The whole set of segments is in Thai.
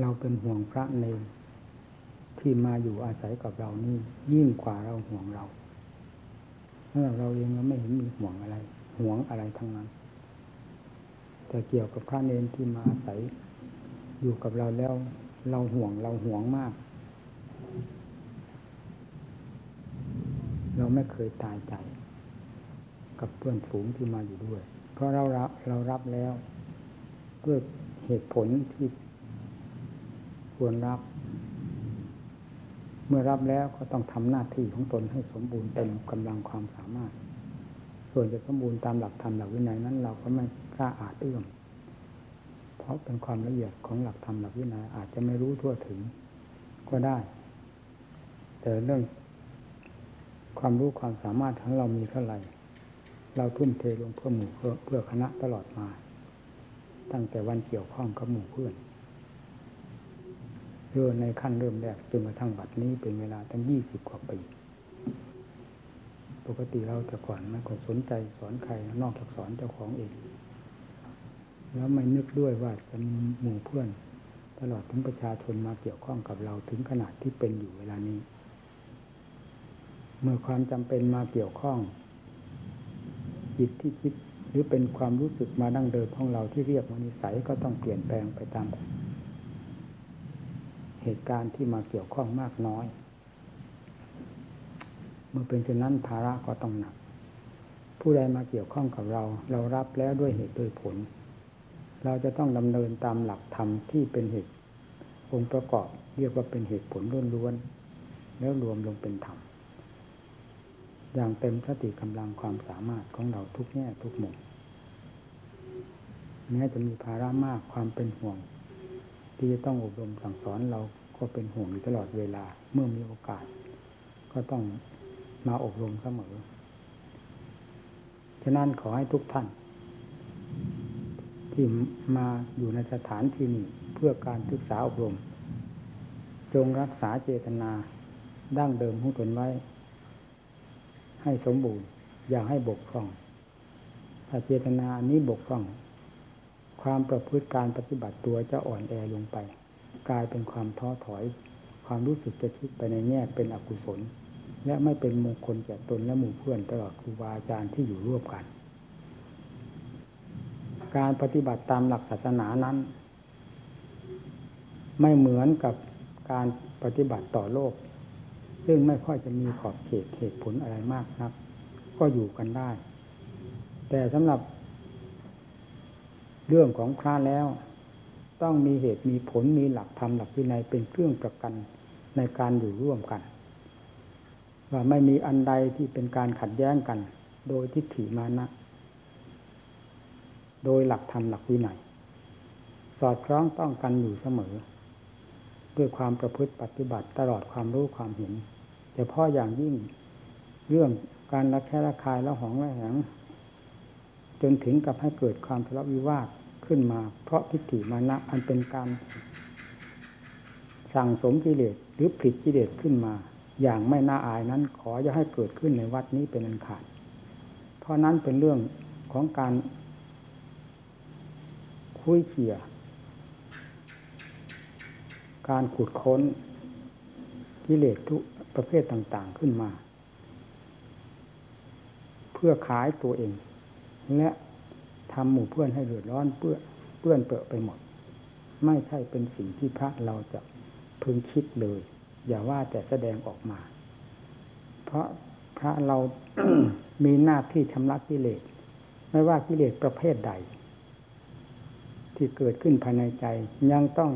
เราเป็นห่วงพระในที่มาอยู่อาศัยกับเรานี่ยิ่งกว่าเราห่วงเราเมื่อเราเองเราไม่เห็นมีห่วงอะไร ห่วงอะไรทั้งนั้น แต่เกี่ยวกับพระเนนที่มาอาศัยอยู่กับเราแล้ว เราห่วงเราห่วงมาก เราไม่เคยตายใจ กับเพื่อนฝูงที่มาอยู่ด้วย เพราะเรารับเรารับแล้วด้วยเหตุผลที่ ควรรับ เมื่อรับแล้วก็ต้องทำหน้าที่ของตนให้สมบูรณ์เต็มกำลังความสามารถ ส่วนจะสมบูรณ์ตามหลักธรรมหลักวินัยนั้น เราก็ไม่กล้าอาจเอื้อมเพราะเป็นความละเอียดของหลักธรรมหลักวินัยอาจจะไม่รู้ทั่วถึง ก็ได้ แต่เรื่องความรู้ความสามารถของเรามีเท่าไหร่ เราทุ่มเทลงเพื่อหมู่เพื่อเพื่อคณะตลอดมา ตั้งแต่วันเกี่ยวข้องกับหมู่เพื่อน เริ่มในขั้นเริ่มแรกจนกระทั่งบัดนี้เป็นเวลาตั้งยี่สิบกว่าปี ปกติเราแต่ก่อนไม่ค่อยสนใจสอนใครนอกจากสอนเจ้าของเอง แล้วไม่นึกด้วยว่าจะมีหมู่เพื่อน ตลอดถึงประชาชนมาเกี่ยวข้องกับเราถึงขนาดที่เป็นอยู่เวลานี้ เมื่อความจำเป็นมาเกี่ยวข้องจิตที่คิดหรือเป็นความรู้สึกมาดั้งเดิมของเราที่เรียกว่านิสัยก็ต้องเปลี่ยนแปลงไปตาม เหตุการณ์ที่มาเกี่ยวข้องมากน้อย เมื่อเป็นเช่นนั้นภาระก็ต้องหนัก ผู้ใดมาเกี่ยวข้องกับเรา เรารับแล้วด้วยเหตุด้วยผล เราจะต้องดำเนินตามหลักธรรมที่เป็นเหตุองค์ประกอบเรียกว่าเป็นเหตุผลล้วนๆแล้วรวมลงเป็นธรรมอย่างเต็มสติกำลังความสามารถของเราทุกแง่ทุกมุมแม้จะมีภาระมากความเป็นห่วง ที่จะต้องอบรมสั่งสอนเราก็เป็นห่วงอยู่ตลอดเวลาเมื่อมีโอกาส ก็ต้องมาอบรมเสมอ ฉะนั้นขอให้ทุกท่าน ที่มาอยู่ในสถานที่นี้เพื่อการศึกษาอบรม จงรักษาเจตนาดั้งเดิมของตนไว้ ให้สมบูรณ์ อย่าให้บกพร่อง ถ้าเจตนานี้บกพร่อง ความประพฤติการปฏิบัติตัวจะอ่อนแอลงไป กลายเป็นความท้อถอย ความรู้สึกจะคิดไปในแง่เป็นอกุศล และไม่เป็นมงคลแก่ตนและหมู่เพื่อนตลอดครูบาอาจารย์ที่อยู่ร่วมกัน การปฏิบัติตามหลักศาสนานั้น ไม่เหมือนกับการปฏิบัติต่อโลก ซึ่งไม่ค่อยจะมีขอบเขตเหตุผลอะไรมากนัก ก็อยู่กันได้ แต่สำหรับ เรื่องของพระแล้ว ต้องมีเหตุมีผลมีหลักธรรมหลักวินัยเป็นเครื่องประกันในการอยู่ร่วมกัน ว่าไม่มีอันใดที่เป็นการขัดแย้งกัน โดยทิฏฐิมานะ โดยหลักธรรมหลักวินัย สอดคล้องต้องกันอยู่เสมอ ด้วยความประพฤติปฏิบัติตลอดความรู้ความเห็นแต่พ่ออย่างยิ่งเรื่องการรักแค่ระคายแล้วหองละแหง จนถึงกับให้เกิดความทะเลาะวิวาทขึ้นมา เพราะทิฏฐิมานะอันเป็นการสั่งสมกิเลสหรือผลิตกิเลสขึ้นมา อย่างไม่น่าอายนั้น ขออย่าให้เกิดขึ้นในวัดนี้เป็นอันขาด เพราะนั้นเป็นเรื่องของการคุยเขี่ยการขุดค้นกิเลสทุกประเภทต่าง ๆขึ้นมา เพื่อขายตัวเอง และทำหมู่เพื่อนให้เดือดร้อนเปื้อเปื้อนเปื้อไปหมด ไม่ใช่เป็นสิ่งที่พระเราจะพึงคิดเลย อย่าว่าแต่แสดงออกมา เพราะพระเรามีหน้าที่ชำระกิเลสไม่ว่ากิเลสประเภทใด ที่เกิดขึ้นภายในใจ ยังต้อง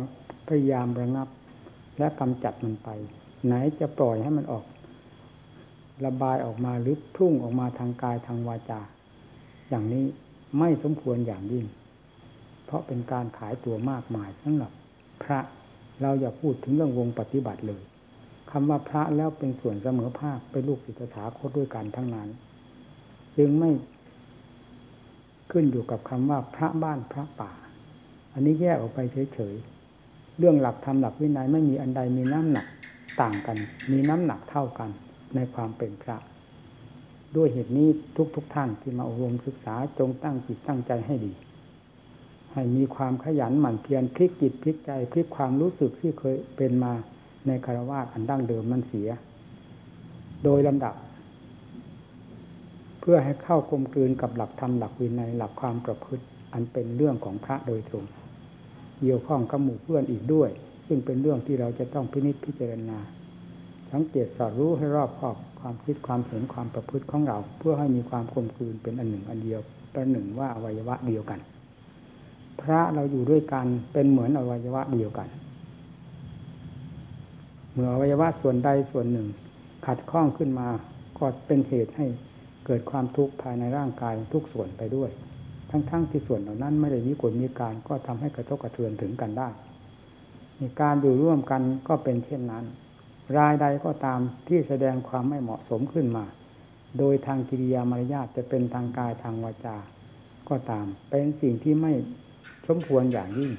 พยายามระงับ และกำจัดมันไป ไหนจะปล่อยให้มันออก ระบายออกมาหรือพุ่งออกมาทางกายทางวาจา อย่างนี้ไม่สมควรอย่างยิ่ง เพราะเป็นการขายตัวมากมายสำหรับพระเราอย่าพูดถึงเรื่องวงปฏิบัติเลยคำว่าพระแล้วเป็นส่วนเสมอภาคเป็นลูกศิษย์ถาคตด้วยกันทั้งนั้น จึงไม่ขึ้นอยู่กับคำว่าพระบ้านพระป่า อันนี้แยกออกไปเฉยๆ เรื่องหลักธรรมหลักวินัยไม่มีอันใดมีน้ำหนักต่างกัน มีน้ำหนักเท่ากันในความเป็นพระ ด้วยเหตุนี้ทุกๆทท่านที่มาอบรมศึกษาจงตั้งจิตตั้งใจให้ดี ให้มีความขยันหมั่นเพียรพลิกจิตพลิกใจพลิกความรู้สึกที่เคยเป็นมาในคารวะอันดั้งเดิมมันเสีย โดยลำดับ เพื่อให้เข้ากลมกลืนกับหลักธรรมหลักวินัยหลักความประพฤติ อันเป็นเรื่องของพระโดยตรงเกี่ยวข้องกับหมู่เพื่อนอีกด้วย ซึ่งเป็นเรื่องที่เราจะต้องพินิจพิจารณา สังเกตสอดรู้ให้รอบคอบ ความคิดความเห็นความประพฤติของเรา เพื่อให้มีความกลมกลืนเป็นอันหนึ่งอันเดียวประหนึ่งว่าอวัยวะเดียวกัน พระเราอยู่ด้วยกันเป็นเหมือนอวัยวะเดียวกัน เมื่ออวัยวะส่วนใดส่วนหนึ่ง ขัดข้องขึ้นมาก็เป็นเหตุให้เกิดความทุกข์ภายในร่างกายทุกส่วนไปด้วย ทั้งๆทที่ส่วนเหล่านั้นไม่ได้มีกฎมีการก็ทำให้กระทบกระเทือนถึงกันได้การอยู่ร่วมกันก็เป็นเช่นนั้น รายใดก็ตามที่แสดงความไม่เหมาะสมขึ้นมา โดยทางกิริยามารยาทจะเป็นทางกายทางวาจาก็ตาม เป็นสิ่งที่ไม่สมควรอย่างยิ่ง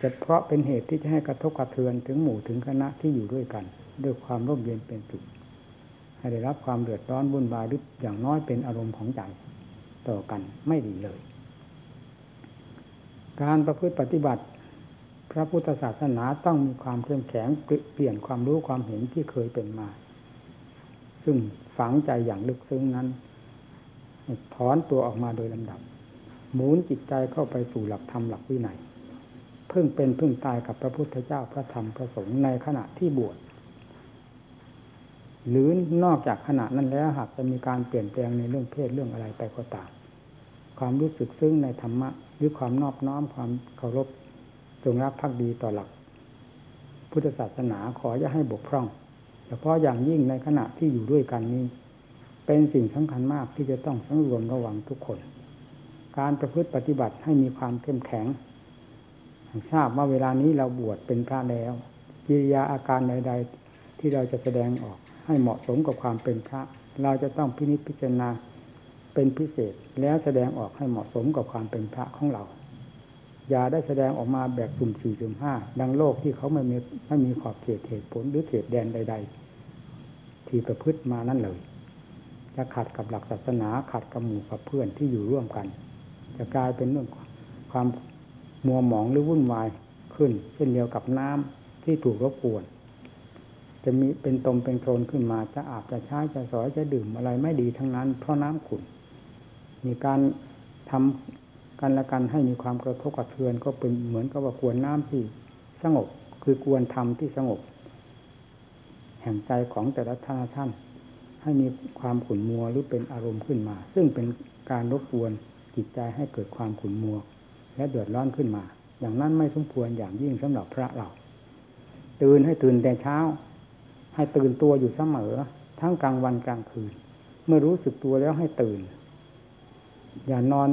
จะเพราะเป็นเหตุที่จะให้กระทบกระเทือนถึงหมู่ถึงคณะที่อยู่ด้วยกัน ด้วยความร่มเย็นเป็นสุขให้ได้รับความเดือดร้อนวุ่นวายหรืออย่างน้อยเป็นอารมณ์ของใจต่อกันไม่ดีเลย การประพฤติปฏิบัติ พระพุทธศาสนาต้องมีความเข้มแข็งเปลี่ยนความรู้ความเห็นที่เคยเป็นมา ซึ่งฝังใจอย่างลึกซึ้งนั้นถอนตัวออกมาโดยลำดับ หมุนจิตใจเข้าไปสู่หลักธรรมหลักวินัยเพิ่งเป็นเพิ่งตายกับพระพุทธเจ้าพระธรรมพระสงฆ์ในขณะที่บวชหรือนอกจากขณะนั้นแล้วหากจะมีการเปลี่ยนแปลงในเรื่องเพศเรื่องอะไรไปก็ตาม ความรู้สึกซึ้งในธรรมะหรือความนอบน้อมความเคารพ จงรักภักดีต่อหลัก พุทธศาสนาขออย่าให้บกพร่องเฉพาะอย่างยิ่งในขณะที่อยู่ด้วยกันนี้ เป็นสิ่งสำคัญมากที่จะต้องสังรวมระวังทุกคน การประพฤติปฏิบัติให้มีความเข้มแข็งทราบว่าเวลานี้เราบวชเป็นพระแล้วกิริยาอาการใด ๆ ที่เราจะแสดงออกให้เหมาะสมกับความเป็นพระ เราจะต้องพินิจพิจารณาเป็นพิเศษแล้วแสดงออกให้เหมาะสมกับความเป็นพระของเรา อย่าได้แสดงออกมาแบบสุ่มสี่สุ่มห้าดังโลกที่เขาไม่มีไม่มีขอบเขตเหตุผลหรือเขตแดนใด ๆ ที่ประพฤติมานั่นเลยจะขัดกับหลักศาสนาขัดกับหมู่กับเพื่อนที่อยู่ร่วมกัน จะกลายเป็นเรื่องความมัวหมองหรือวุ่นวายขึ้น เช่นเดียวกับน้ำที่ถูกรบกวน จะมีเป็นตมเป็นโคลนขึ้นมาจะอาบจะใช้จะสอยจะดื่มอะไรไม่ดีทั้งนั้น เพราะน้ำขุ่นมีการทำ กันละกันให้มีความกระทบกระเทือน ก็เป็นเหมือนกับว่ากวนน้ำที่สงบ คือกวนธรรมที่สงบ แห่งใจของแต่ละท่านท่าน ให้มีความขุ่นมัวหรือเป็นอารมณ์ขึ้นมา ซึ่งเป็นการรบกวนจิตใจให้เกิดความขุ่นมัว และเดือดร้อนขึ้นมา อย่างนั้นไม่สมควรอย่างยิ่งสำหรับพระเรา ตื่นให้ตื่นแต่เช้า ให้ตื่นตัวอยู่เสมอ ทั้งกลางวันกลางคืน เมื่อรู้สึกตัวแล้วให้ตื่น อย่านอน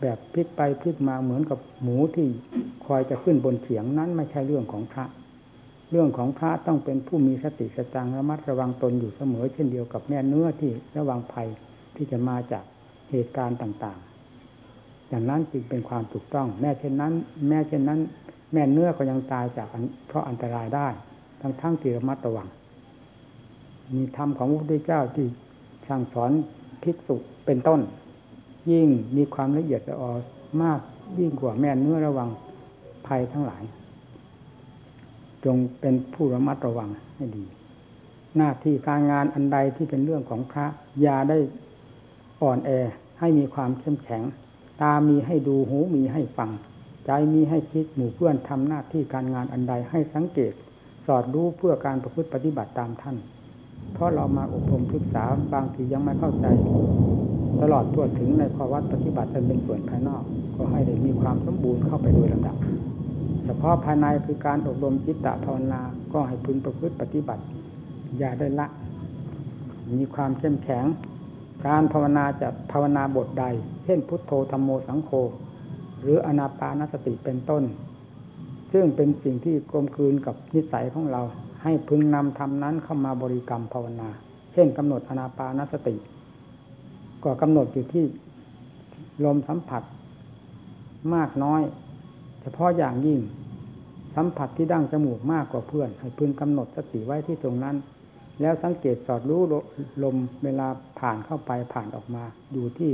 แบบพลิกไปพลิกมาเหมือนกับหมูที่คอยจะขึ้นบนเขียงนั้นไม่ใช่เรื่องของพระ เรื่องของพระต้องเป็นผู้มีสติสตังระมัดระวังตนอยู่เสมอ เช่นเดียวกับแม่เนื้อที่ระวังภัยที่จะมาจากเหตุการณ์ต่างๆ อย่างนั้นจึงเป็นความถูกต้อง แม้เช่นนั้น แม้เช่นนั้น แม่เนื้อก็ยังตายจากเพราะอันตรายได้ ทั้งทั้งที่ระมัดระวัง มีธรรมของพระพุทธเจ้าที่สั่งสอนภิกษุเป็นต้น ยิ่งมีความละเอียดละออมากยิ่งกว่าแม่เนื้อระวังภัยทั้งหลาย จงเป็นผู้ระมัดระวังให้ดี หน้าที่การงานอันใดที่เป็นเรื่องของพระยาได้อ่อนแอให้มีความเข้มแข็ง ตามีให้ดูหูมีให้ฟัง ใจมีให้คิดหมู่เพื่อนทำหน้าที่การงานอันใดให้สังเกต สอดรู้เพื่อการประพฤติปฏิบัติตามท่าน เพราะเรามาอบรมศึกษาบางทียังไม่เข้าใจ ลอดทั่วถึงในภาวะปฏิบัติเป็นส่วนภายนอก ก็ให้ได้มีความสมบูรณ์เข้าไปโดยลำดับเฉพาะภายในคือการอบรมจิตตภาวนา ก็ให้พึงประพฤติปฏิบัติ อย่าได้ละ มีความเข้มแข็ง การภาวนาจะภาวนาบทใด เช่นพุทโธธรรมโมสังโฆหรืออนาปานสติเป็นต้น ซึ่งเป็นสิ่งที่กลมกลืนกับนิสัยของเรา ให้พึงนำธรรมนั้นเข้ามาบริกรรมภาวนา เช่นกำหนดอนาปานสติ ก็กำหนดอยู่ที่ลมสัมผัส มากน้อย เฉพาะอย่างยิ่ง สัมผัสที่ดั้งจมูกมากกว่าเพื่อน ให้พึงกำหนดสติไว้ที่ตรงนั้น แล้วสังเกตสอดรู้ลมเวลาผ่านเข้าไปผ่านออกมา อยู่ที่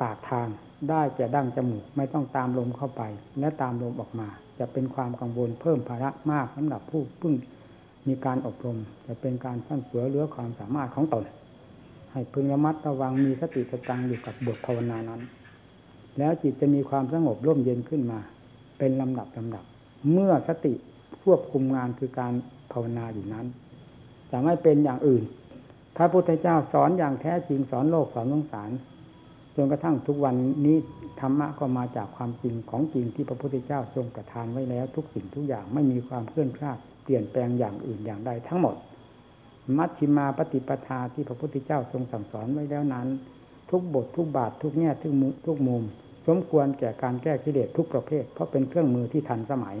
ปากทางได้แก่ดั้งจมูกไม่ต้องตามลมเข้าไป และตามลมออกมา จะเป็นความกังวลเพิ่มภาระมากสำหรับผู้เพิ่งมีการอบรม จะเป็นการฟั่นเฟือเลือความสามารถของตน ให้พึงระมัดระวังมีสติสตังอยู่กับบทภาวนานั้น แล้วจิตจะมีความสงบร่มเย็นขึ้นมา เป็นลำดับลำดับ เมื่อสติควบคุมงานคือการภาวนาอยู่นั้นจะไม่เป็นอย่างอื่น พระพุทธเจ้าสอนอย่างแท้จริงสอนโลกสอนสงสารจนกระทั่งทุกวันนี้ธรรมะก็มาจากความจริงของจริงที่พระพุทธเจ้าทรงประทานไว้แล้ว ทุกสิ่งทุกอย่างไม่มีความเคลื่อนคลาดเปลี่ยนแปลงอย่างอื่นอย่างใดทั้งหมด มัชฌิมาปฏิปทาที่พระพุทธเจ้าทรงสั่งสอนไว้แล้วนั้น ทุกบททุกบาททุกแง่ทุกมุมทุกมุม สมควรแก่การแก้กิเลสทุกประเภท เพราะเป็นเครื่องมือที่ทันสมัย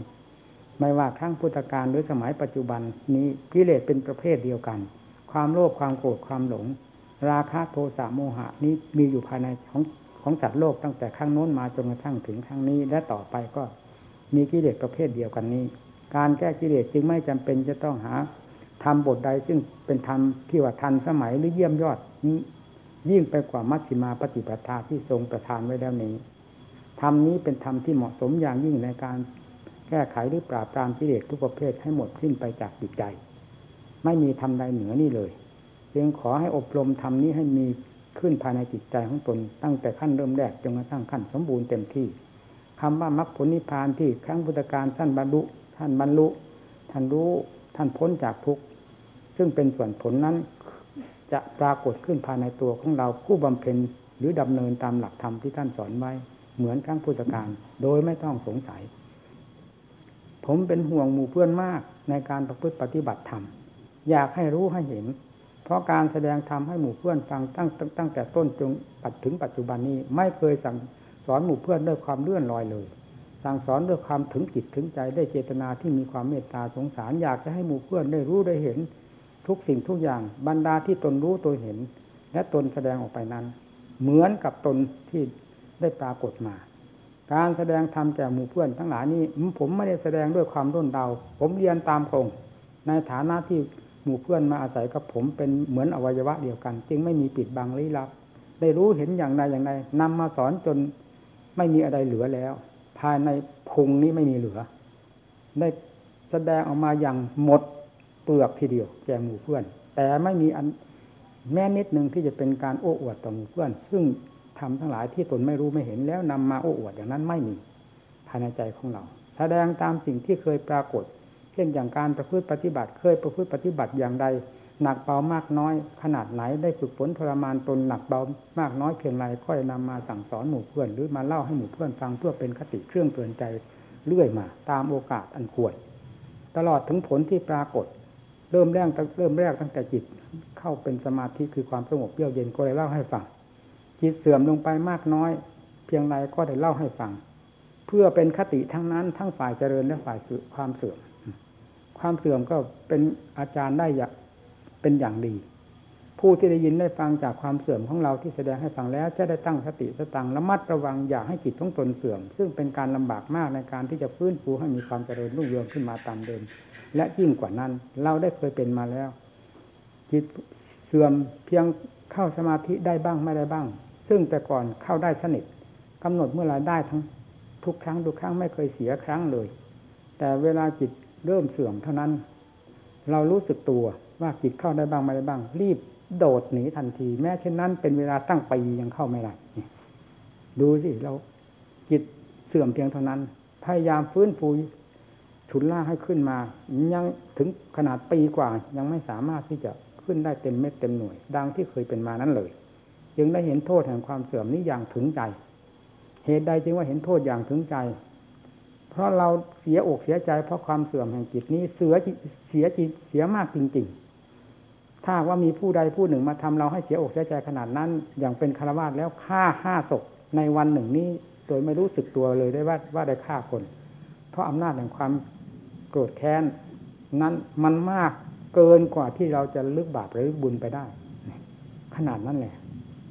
ไม่ว่าครั้งพุทธกาลหรือสมัยปัจจุบันนี้กิเลสเป็นประเภทเดียวกัน ความโลภความโกรธความหลง ราคะโทสะโมหะนี้มีอยู่ภายในของของสัตว์โลกตั้งแต่ครั้งโน้นมาจนกระทั่งถึงครั้งนี้ และต่อไปก็มีกิเลสประเภทเดียวกันนี้ การแก้กิเลสจึงไม่จำเป็นจะต้องหา ทำบทใดซึ่งเป็นธรรมที่ว่าทันสมัยหรือเยี่ยมยอดยิ่งไปกว่ามัชฌิมาปฏิปทาที่ทรงประทานไว้แล้วนี้ธรรมนี้เป็นธรรมที่เหมาะสมอย่างยิ่งในการแก้ไขหรือปราบปรามกิเลสทุกประเภทให้หมดสิ้นไปจากจิตใจ ไม่มีธรรมใดเหนือนี่เลยจึงขอให้อบรมธรรมนี้ให้มีขึ้นภายในจิตใจของตนตั้งแต่ขั้นเริ่มแรกจนกระทั่งขั้นสมบูรณ์เต็มที่คำว่ามรรคผลนิพพานที่ครั้งพุทธการท่านบรรลุท่านบรรลุท่านรู้ ท่านพ้นจากทุกข์ซึ่งเป็นส่วนผลนั้น จะปรากฏขึ้นภายในตัวของเราผู้บำเพ็ญหรือดำเนินตามหลักธรรมที่ท่านสอนไว้ เหมือนครั้งพุทธการโดยไม่ต้องสงสัย ผมเป็นห่วงหมู่เพื่อนมากในการประพฤติปฏิบัติธรรมอยากให้รู้ให้เห็น เพราะการแสดงธรรมให้หมู่เพื่อนฟังตั้งตั้งแต่ต้นจนปัจถึงปัจจุบันนี้ไม่เคยสั่งสอนหมู่เพื่อนด้วยความเลื่อนลอยเลย สั่งสอนด้วยความถึงจิตถึงใจได้เจตนาที่มีความเมตตาสงสารอยากจะให้หมู่เพื่อนได้รู้ได้เห็นทุกสิ่งทุกอย่างบรรดาที่ตนรู้ตัวเห็น และตนแสดงออกไปนั้น เหมือนกับตนที่ได้ปรากฏมา การแสดงธรรมแก่หมู่เพื่อนทั้งหลายนี้ผมไม่ได้แสดงด้วยความร่นเดา ผมเรียนตามตรงในฐานะที่หมู่เพื่อนมาอาศัยกับผมเป็นเหมือนอวัยวะเดียวกัน จึงไม่มีปิดบังลี้ลับ ได้รู้เห็นอย่างใดอย่างใดนำมาสอนจนไม่มีอะไรเหลือแล้ว ภายในพุงนี้ไม่มีเหลือ ได้แสดงออกมาอย่างหมดเปลือกทีเดียวแก่หมู่เพื่อน แต่ไม่มีอันแม้นิดหนึ่งที่จะเป็นการโอ้อวดต่อหมู่เพื่อน ซึ่งทำทั้งหลายที่ตนไม่รู้ไม่เห็นแล้วนำมาโอ้อวดอย่างนั้นไม่มีภายในใจของเรา แสดงตามสิ่งที่เคยปรากฏ เช่นอย่างการประพฤติปฏิบัติ เคยประพฤติปฏิบัติอย่างใด หนักเบามากน้อยขนาดไหนได้ฝึกฝนทรมานตนหนักเบามากน้อยเพียงไรค่อยนำมาสั่งสอนหมู่เพื่อน หรือมาเล่าให้หมู่เพื่อนฟังเพื่อเป็นคติเครื่องเตือนใจเรื่อยมา ตามโอกาสอันควร ตลอดถึงผลที่ปรากฏ เริ่มแรกเริ่มแรกตั้งแต่จิตเข้าเป็นสมาธิคือความสงบเยือกเย็นก็เลยเล่าให้ฟังจิตเสื่อมลงไปมากน้อย เพียงไรก็ได้เล่าให้ฟัง เพื่อเป็นคติทั้งนั้น ทั้งฝ่ายเจริญและฝ่ายความเสื่อม ความเสื่อมก็เป็นอาจารย์ได้อย่าง เป็นอย่างดี ผู้ที่ได้ยินได้ฟังจากความเสื่อมของเราที่แสดงให้ฟังแล้วจะได้ตั้งสติสตังระมัดระวังอย่าให้จิตของตนเสื่อม ซึ่งเป็นการลำบากมากในการที่จะฟื้นฟูให้มีความเจริญรุ่งเรืองขึ้นมาตามเดิม และยิ่งกว่านั้น เราได้เคยเป็นมาแล้ว จิตเสื่อมเพียงเข้าสมาธิได้บ้างไม่ได้บ้าง ซึ่งแต่ก่อนเข้าได้สนิทกำหนดเมื่อไรได้ทั้งทุกครั้งทุกครั้งไม่เคยเสียครั้งเลย แต่เวลาจิตเริ่มเสื่อมเท่านั้น เรารู้สึกตัว ว่าจิตเข้าได้บ้างไม่ได้บ้าง รีบโดดหนีทันที แม้เช่นนั้นเป็นเวลาตั้งปียังเข้าไม่ได้ดูสิเราจิตเสื่อมเพียงเท่านั้น พยายามฟื้นฟูฉุนล่าให้ขึ้นมา ยังถึงขนาดปีกว่า ยังไม่สามารถที่จะขึ้นได้เต็มเม็ดเต็มหน่วย ดังที่เคยเป็นมานั้นเลย จึงได้เห็นโทษแห่งความเสื่อมนี้อย่างถึงใจ เหตุใดจึงว่าเห็นโทษอย่างถึงใจ เพราะเราเสียอกเสียใจ เพราะความเสื่อมแห่งจิตนี้เสือเสียจิตเสียมากจริง ๆ ถ้าว่ามีผู้ใดผู้หนึ่งมาทำเราให้เสียอกเสียใจขนาดนั้น อย่างเป็นคารวะแล้วฆ่าห้าศพในวันหนึ่งนี้ โดยไม่รู้สึกตัวเลยได้ว่าว่าได้ฆ่าคน เพราะอำนาจแห่งความโกรธแค้นนั้นมันมากเกินกว่าที่เราจะลึกบาปหรือบุญไปได้ ขนาดนั้นแหละ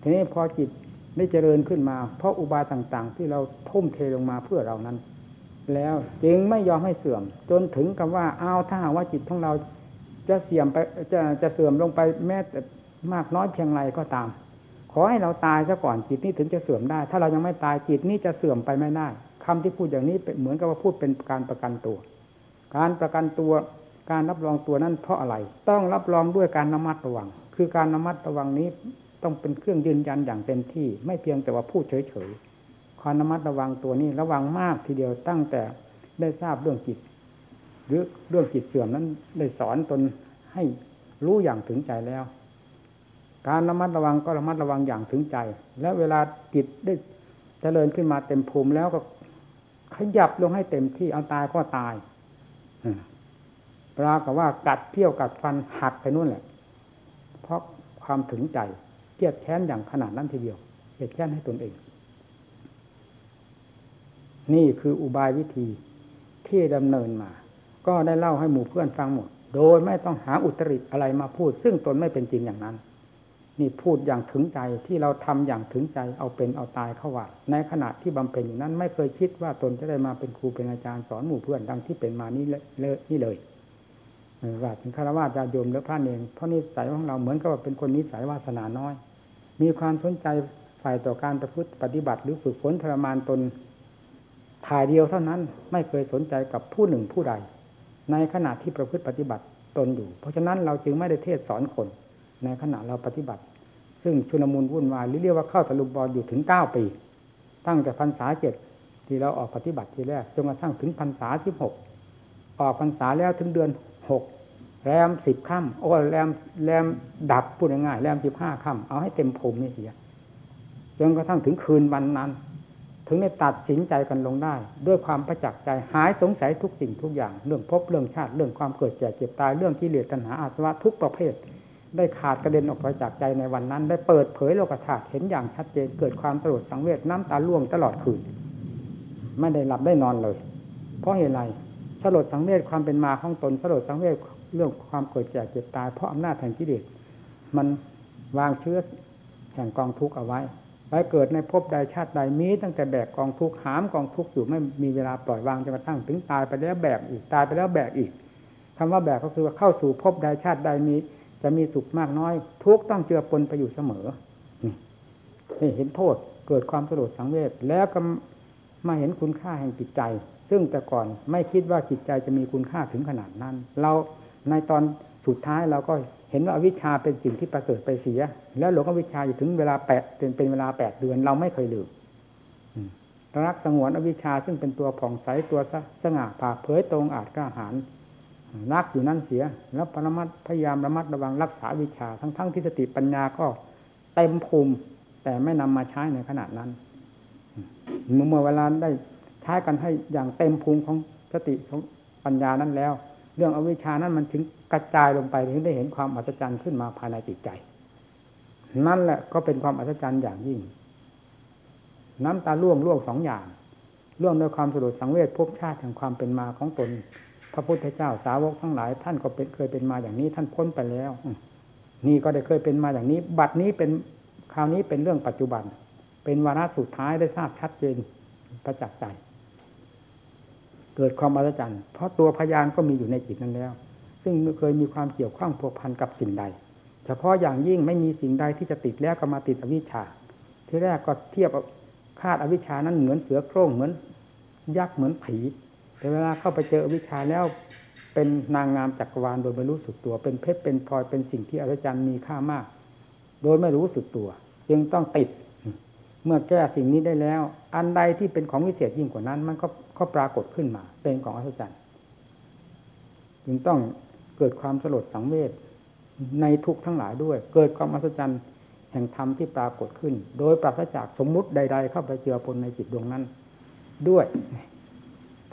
ทีนี้พอจิตได้เจริญขึ้นมา เพราะอุบายต่างๆ ที่เราทุ่มเทลงมาเพื่อเรานั้น แล้วจึงไม่ยอมให้เสื่อม จนถึงกับว่าเอาถ้าหากว่าจิตของเรา จะเสื่อมไปจะจะเสื่อมลงไปแม้แต่มากน้อยเพียงไรก็ตาม ขอให้เราตายซะก่อนจิตนี้ถึงจะเสื่อมได้ ถ้าเรายังไม่ตายจิตนี้จะเสื่อมไปไม่ได้คำที่พูดอย่างนี้เหมือนกับว่าพูดเป็นการประกันตัว การประกันตัวการรับรองตัวนั้นเพราะอะไร ต้องรับรองด้วยการระมัดระวัง คือการระมัดระวังนี้ต้องเป็นเครื่องยืนยันอย่างเต็มที่ ไม่เพียงแต่ว่าพูดเฉยๆความระมัดระวังตัวนี้ระวังมากทีเดียวตั้งแต่ได้ทราบเรื่องจิต หรือเรื่องจิตเสื่อมนั้นได้สอนตนให้รู้อย่างถึงใจแล้ว การระมัดระวังก็ระมัดระวังอย่างถึงใจ และเวลาจิตได้เจริญขึ้นมาเต็มภูมิแล้วก็ขยับลงให้เต็มที่เอาตายก็ตายปรากฏว่ากัดเที่ยวกัดฟันหักไปนู่นแหละ เพราะความถึงใจเกลียดแค้นอย่างขนาดนั้นทีเดียวเกลียดแค้นให้ตนเอง นี่คืออุบายวิธีที่ดำเนินมา ก็ได้เล่าให้หมู่เพื่อนฟังหมด โดยไม่ต้องหาอุตริอะไรมาพูด ซึ่งตนไม่เป็นจริงอย่างนั้น นี่พูดอย่างถึงใจที่เราทำอย่างถึงใจเอาเป็นเอาตายเข้าว่าในขณะที่บำเพ็ญอยู่นั้น ไม่เคยคิดว่าตนจะได้มาเป็นครูเป็นอาจารย์สอนหมู่เพื่อนดังที่เป็นมานี้เลยนี่เลยว่าถึงคารวะญาโยมหรือพระเนรเพราะนิสัยของเราเหมือนกับว่าเป็นคนนิสัยวาสนาน้อย มีความสนใจฝ่ายต่อการประพฤติปฏิบัติ หรือฝึกฝนทรมานตนถ่ายเดียวเท่านั้นไม่เคยสนใจกับผู้หนึ่งผู้ใด ในขณะที่ประพฤติปฏิบัติตนอยู่ เพราะฉะนั้นเราจึงไม่ได้เทศสอนคน ในขณะเราปฏิบัติ ซึ่งชุนมูลวุ่นวายหรือเรียกว่าเข้าตะลุบอลอยู่ถึงเก้าปี ตั้งแต่พรรษาเจ็ดที่เราออกปฏิบัติทีแรกจนกระทั่งถึงพรรษาสิบหกออกพรรษาแล้วถึงเดือนหกแรมสิบค่ำโอ้แรมแรมดับพูดง่ายๆแรมสิบห้าค่ำเอาให้เต็มภูมินี่เสียจนกระทั่งถึงคืนวันนั้น ถึงได้ตัดสินใจกันลงได้ ด้วยความประจักษ์ใจหายสงสัยทุกสิ่งทุกอย่าง เรื่องพบเรื่องชาติเรื่องความเกิดแก่เจ็บตายเรื่องที่เลอตัณหาอาสวะทุกประเภท ได้ขาดกระเด็นออกไปจากใจในวันนั้น ได้เปิดเผยโลกธาตุเห็นอย่างชัดเจนเกิดความสลดสังเวชน้ำตาล่วงตลอดคืนไม่ได้หลับได้นอนเลย เพราะเหตุไรสลดสังเวชความเป็นมาของตนสลดสังเวชเรื่องความเกิดแก่เจ็บตาย เพราะอำนาจแห่งกิเลสมันวางเชื้อแห่งกองทุกข์เอาไว้ ไปเกิดในภพใดชาติใดมีตั้งแต่แบกกองทุกข์หามกองทุกข์อยู่ไม่มีเวลาปล่อยวางจนกระทั่งถึงตายไปแล้วแบกอีกตายไปแล้วแบกอีกคำว่าแบกก็คือว่าเข้าสู่ภพใดชาติใดมีจะมีสุขมากน้อย ทุกต้องเจือปนไปอยู่เสมอนี่เห็นโทษเกิดความสลดสังเวชแล้วก็มาเห็นคุณค่าแห่งจิตใจ ซึ่งแต่ก่อนไม่คิดว่าจิตใจจะมีคุณค่าถึงขนาดนั้น เราในตอนสุดท้ายเราก็ ห็นว่าวิชาเป็นสิ่งที่ประเสริฐไปเสีย แล้วหลงวิชาอยู่ถึงเวลาแปดเป็นเป็นเวลาแปดเดือนเราไม่เคยลืมรักสงวนอวิชชาซึ่งเป็นตัวผ่องใสตัวสง่าผ่าเผยตรงอาจกล้าหาญรักอยู่นั่นเสีย แล้วปรมัตพยายามระมัดระวังรักษาวิชาทั้งๆทที่สติปัญญาก็เต็มภูมิ แต่ไม่นำมาใช้ในขณะนั้นเมื่อเวลาได้ใช้กันให้อย่างเต็มภูมิของสติของปัญญานั้นแล้ว เรื่องอวิชานั้นมันถึง ระจายลงไปถึงได้เห็นความอัศจรรย์ขึ้นมาภายในจิตใจ นั่นแหละก็เป็นความอัศจรรย์อย่างยิ่ง น้ำตาล่วงล่วงสองอย่างล่วงด้วยความสลดสังเวชพบชาติแห่งความเป็นมาของตน พระพุทธเจ้าสาวกทั้งหลาย ท่านก็เป็นเคยเป็นมาอย่างนี้ ท่านพ้นไปแล้วนี่ก็ได้เคยเป็นมาอย่างนี้ บัดนี้เป็นคราวนี้เป็นเรื่องปัจจุบัน เป็นวาระสุดท้ายได้ทราบชัดเจนประจักษ์ใจ เกิดความอัศจรรย์เพราะตัวพยานก็มีอยู่ในจิตนั้นแล้ว ซึ่งเคยมีความเกี่ยวข้องผัวพันกับสิ่งใด เฉพาะอย่างยิ่งไม่มีสิ่งใดที่จะติดแล้วก็มาติดอวิชชา ที่แรกก็เทียบคาดอวิชชานั้นเหมือนเสือโคร่งเหมือนยักษ์เหมือนผีแต่เวลาเข้าไปเจออวิชชาแล้วเป็นนางงามจักรวาลโดยไม่รู้สึกตัว เป็นเพชรเป็นพลอยเป็นสิ่งที่อัศจรรย์มีค่ามาก โดยไม่รู้สึกตัว จึงต้องติด เมื่อแก้สิ่งนี้ได้แล้ว อันใดที่เป็นของวิเศษยิ่งกว่านั้น มันก็ก็ปรากฏขึ้นมา เป็นของอัศจรรย์จึงต้อง เกิดความสลดสังเวชในทุกทั้งหลายด้วย เกิดความอัศจรรย์แห่งธรรมที่ปรากฏขึ้น โดยปราศจากสมมุติใด ๆ เข้าไปเจือปนในจิตดวงนั้น ด้วย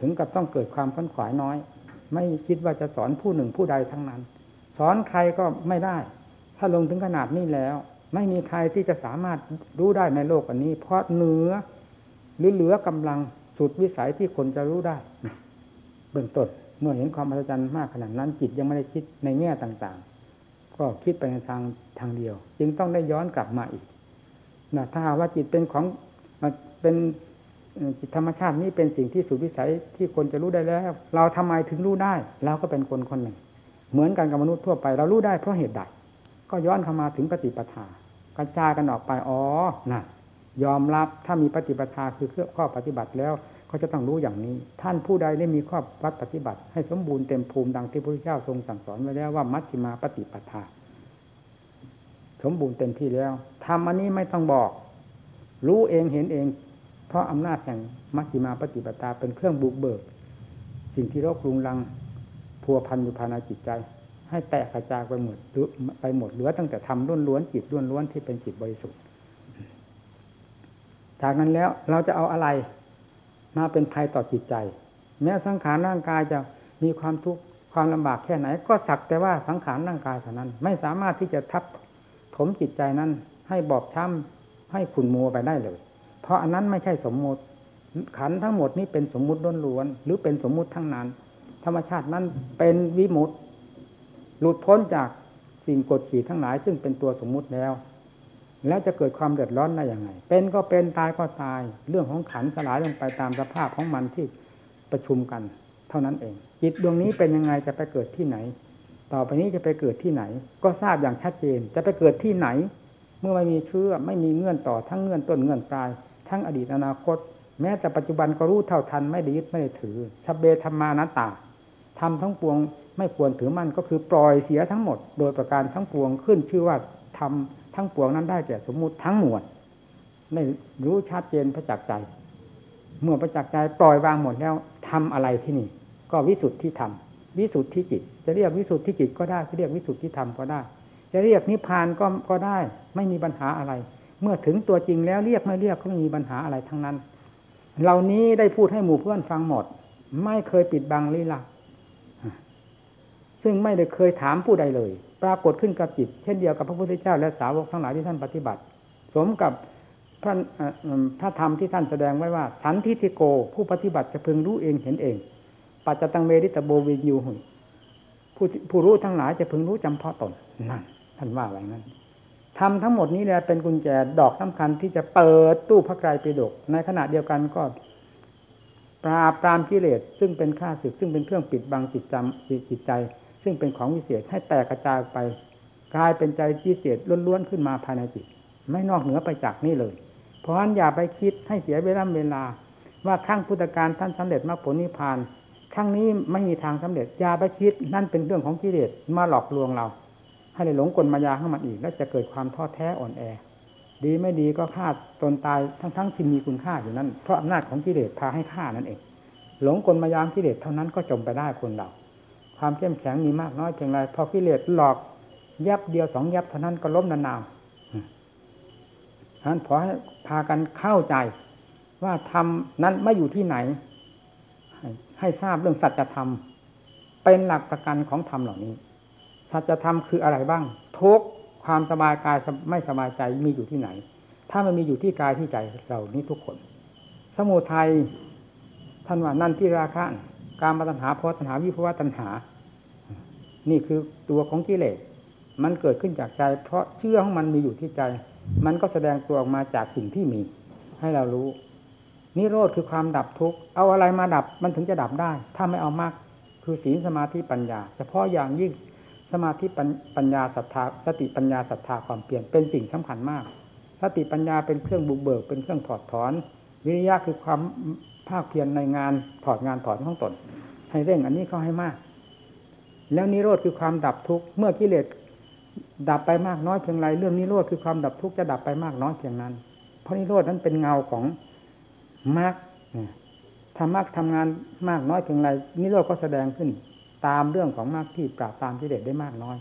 ถึงกับต้องเกิดความขันขวายน้อย ไม่คิดว่าจะสอนผู้หนึ่งผู้ใดทั้งนั้น สอนใครก็ไม่ได้ ถ้าลงถึงขนาดนี้แล้ว ไม่มีใครที่จะสามารถรู้ได้ในโลกอันนี้ เพราะเหนือหรือเหลือกำลังสุดวิสัยที่คนจะรู้ได้เบื้องต้น เมื่อเห็นความอัศจรรย์มากขนาดนั้นจิตยังไม่ได้คิดในแง่ต่างๆ ก็คิดไปในทางทางเดียว จึงต้องได้ย้อนกลับมาอีกนะถ้าว่าจิตเป็นของเป็นจิตธรรมชาตินี้เป็นสิ่งที่สุดวิสัยที่คนจะรู้ได้แล้ว เราทำไมถึงรู้ได้เราก็เป็นคนคนหนึ่ง เหมือนกันกับมนุษย์ทั่วไป เรารู้ได้เพราะเหตุใดก็ย้อนเข้ามาถึงปฏิปทากระจายกันออกไปอ๋อนะยอมรับถ้ามีปฏิปทาคือเครื่องข้อปฏิบัติแล้ว เขาจะต้องรู้อย่างนี้ ท่านผู้ใดได้มีข้อวัดปฏิบัติ ให้สมบูรณ์เต็มภูมิดังที่พระพุทธเจ้าทรงสั่งสอนไว้แล้วว่ามัชฌิมาปฏิปทา สมบูรณ์เต็มที่แล้วทำอันนี้ไม่ต้องบอก รู้เองเห็นเอง เพราะอำนาจแห่งมัชฌิมาปฏิปทาเป็นเครื่องบุกเบิก สิ่งที่รกรุงรังพัวพันอยู่ภายในจิตใจ ให้แตกกระจายไปหมดไปหมดเหลือตั้งแต่ทำล้วนล้วนจิตล้วนล้วนที่เป็นจิตบริสุทธิ์จากนั้นแล้วเราจะเอาอะไร มาเป็นภัยต่อจิตใจ แม้สังขารร่างกายจะมีความทุกข์ความลำบากแค่ไหน ก็สักแต่ว่าสังขารร่างกายเท่านั้น ไม่สามารถที่จะทับถมจิตใจนั้น ให้บอบช้ำให้ขุ่นมัวไปได้เลย เพราะอันนั้นไม่ใช่สมมติ ขันทั้งหมดนี้เป็นสมมุติล้วนหรือเป็นสมมุติทั้งนั้น ธรรมชาตินั้นเป็นวิมุตติหลุดพ้นจากสิ่งกดขี่ทั้งหลาย ซึ่งเป็นตัวสมมุติแล้ว แล้วจะเกิดความเดือดร้อนได้อย่างไง เป็นก็เป็นตายก็ตาย เรื่องของขันสลายลงไปตามสภาพของมันที่ประชุมกัน เท่านั้นเอง จิตดวงนี้เป็นยังไงจะไปเกิดที่ไหน ต่อไปนี้จะไปเกิดที่ไหน ก็ทราบอย่างชัดเจน จะไปเกิดที่ไหน เมื่อไม่มีเชื่อไม่มีเงื่อนต่อทั้งเงื่อนต้นเงื่อนปลาย ทั้งอดีตอนาคต แม้แต่ปัจจุบันก็รู้เท่าทันไม่ได้ยึดไม่ได้ถือชเบธรรมานัตตาทำทั้งปวงไม่ควรถือมั่นก็คือปล่อยเสียทั้งหมด โดยประการทั้งปวงขึ้นชื่อว่าทำ ทั้งปวงนั้นได้แก่สมมุติทั้งมวลไม่รู้ชัดเจนประจักษ์ใจ เมื่อประจักษ์ใจปล่อยวางหมดแล้วทำอะไรที่นี่ ก็วิสุทธิธรรมวิสุทธิจิต จะเรียกวิสุทธิจิตก็ได้จะเรียกวิสุทธิธรรมก็ได้ จะเรียกนิพพานก็ก็ได้ ไม่มีปัญหาอะไร เมื่อถึงตัวจริงแล้วเรียกไม่เรียกก็ไม่มีปัญหาอะไรทั้งนั้น เหล่านี้ได้พูดให้หมู่เพื่อนฟังหมด ไม่เคยปิดบังลี้ลับ ซึ่งไม่ได้เคยถามผู้ใดเลย ปรากฏขึ้นกับจิต เช่นเดียวกับพระพุทธเจ้าและสาวกทั้งหลายที่ท่านปฏิบัติ สมกับพระพระธรรมที่ท่านแสดงไว้ว่า สันทิฏฐิโกผู้ปฏิบัติจะพึงรู้เองเห็นเอง ปัจจตังเมริตโบวินยูหุผู้ผู้รู้ทั้งหลายจะพึงรู้จำเพาะตนนั่นท่านว่าไว้นั้นทำทั้งหมดนี้แหละเป็นกุญแจดอกสำคัญที่จะเปิดตู้พระไกรปิฎกในขณะเดียวกันก็ปราบปรามกิเลสซึ่งเป็นข้าศึกซึ่งเป็นเครื่องปิดบังจิตจำจิตใจ ซึ่งเป็นของวิเศษให้แตกกระจายไปกลายเป็นใจวิเศษล้วนๆขึ้นมาภายในจิต ไม่นอกเหนือไปจากนี่เลย เพราะฉะนั้นอย่าไปคิดให้เสียเวลาเวลา ว่าครั้งพุทธการท่านสำเร็จมรรคผลนิพพานครั้งนี้ไม่มีทางสำเร็จอย่าไปคิดนั่นเป็นเรื่องของกิเลสมาหลอกลวงเรา ให้ได้หลงกลมายาเข้ามาอีก แล้วจะเกิดความท้อแท้อ่อนแอ ดีไม่ดีก็ฆ่าตนตายทั้งๆที่มีคุณค่าอยู่นั้นเพราะอำนาจของกิเลสพาให้ฆ่านั่นเอง หลงกลมายามกิเลสเท่านั้นก็จมไปได้คนเรา ความเข้มแข็งมีมากน้อยเพียงไรพอกิเลสหลอกยับเดียวสองยับเท่านั้นก็ล้มนานๆฉะนั้นขอให้พากันเข้าใจ ว่าธรรมนั้นไม่อยู่ที่ไหน ให้ทราบเรื่องสัจธรรม เป็นหลักประกันของธรรมเหล่านี้ สัจธรรมคืออะไรบ้างทุกความสบายกายไม่สบายใจมีอยู่ที่ไหน ถ้ามันมีอยู่ที่กายที่ใจเรานี้ทุกคน สมุทัยท่านว่านั่นที่ราคะ การมาตัญหาเพราะตัญหาวิภวะตัญหา นี่คือตัวของกิเลสมันเกิดขึ้นจากใจ เพราะเชื่อของมันมีอยู่ที่ใจ มันก็แสดงตัวออกมาจากสิ่งที่มี ให้เรารู้นิโรธคือความดับทุกข์เอาอะไรมาดับมันถึงจะดับได้ ถ้าไม่เอามากคือศีลสมาธิปัญญา เฉพาะอย่างยิ่งสมาธิปัญญาศรัทธาสติปัญญาศรัทธาความเปลี่ยนเป็นสิ่งสำคัญมาก สติปัญญาเป็นเครื่องบุกเบิกเป็นเครื่องถอดถอน วิริยะคือความภาคเพียรในงานถอดงานถอดของตน ให้เร่งอันนี้เข้าให้มาก แล้วนิโรธคือความดับทุกข์เมื่อกิเลสดับไปมากน้อยเพียงไรเรื่องนิโรธคือความดับทุกข์จะดับไปมากน้อยเพียงนั้น เพราะนิโรธนั้นเป็นเงาของมรรคถ้ามรรคทำงานมากน้อยเพียงไรนิโรธก็แสดงขึ้น ตามเรื่องของมรรคที่ปราบตามกิเลสได้มากน้อย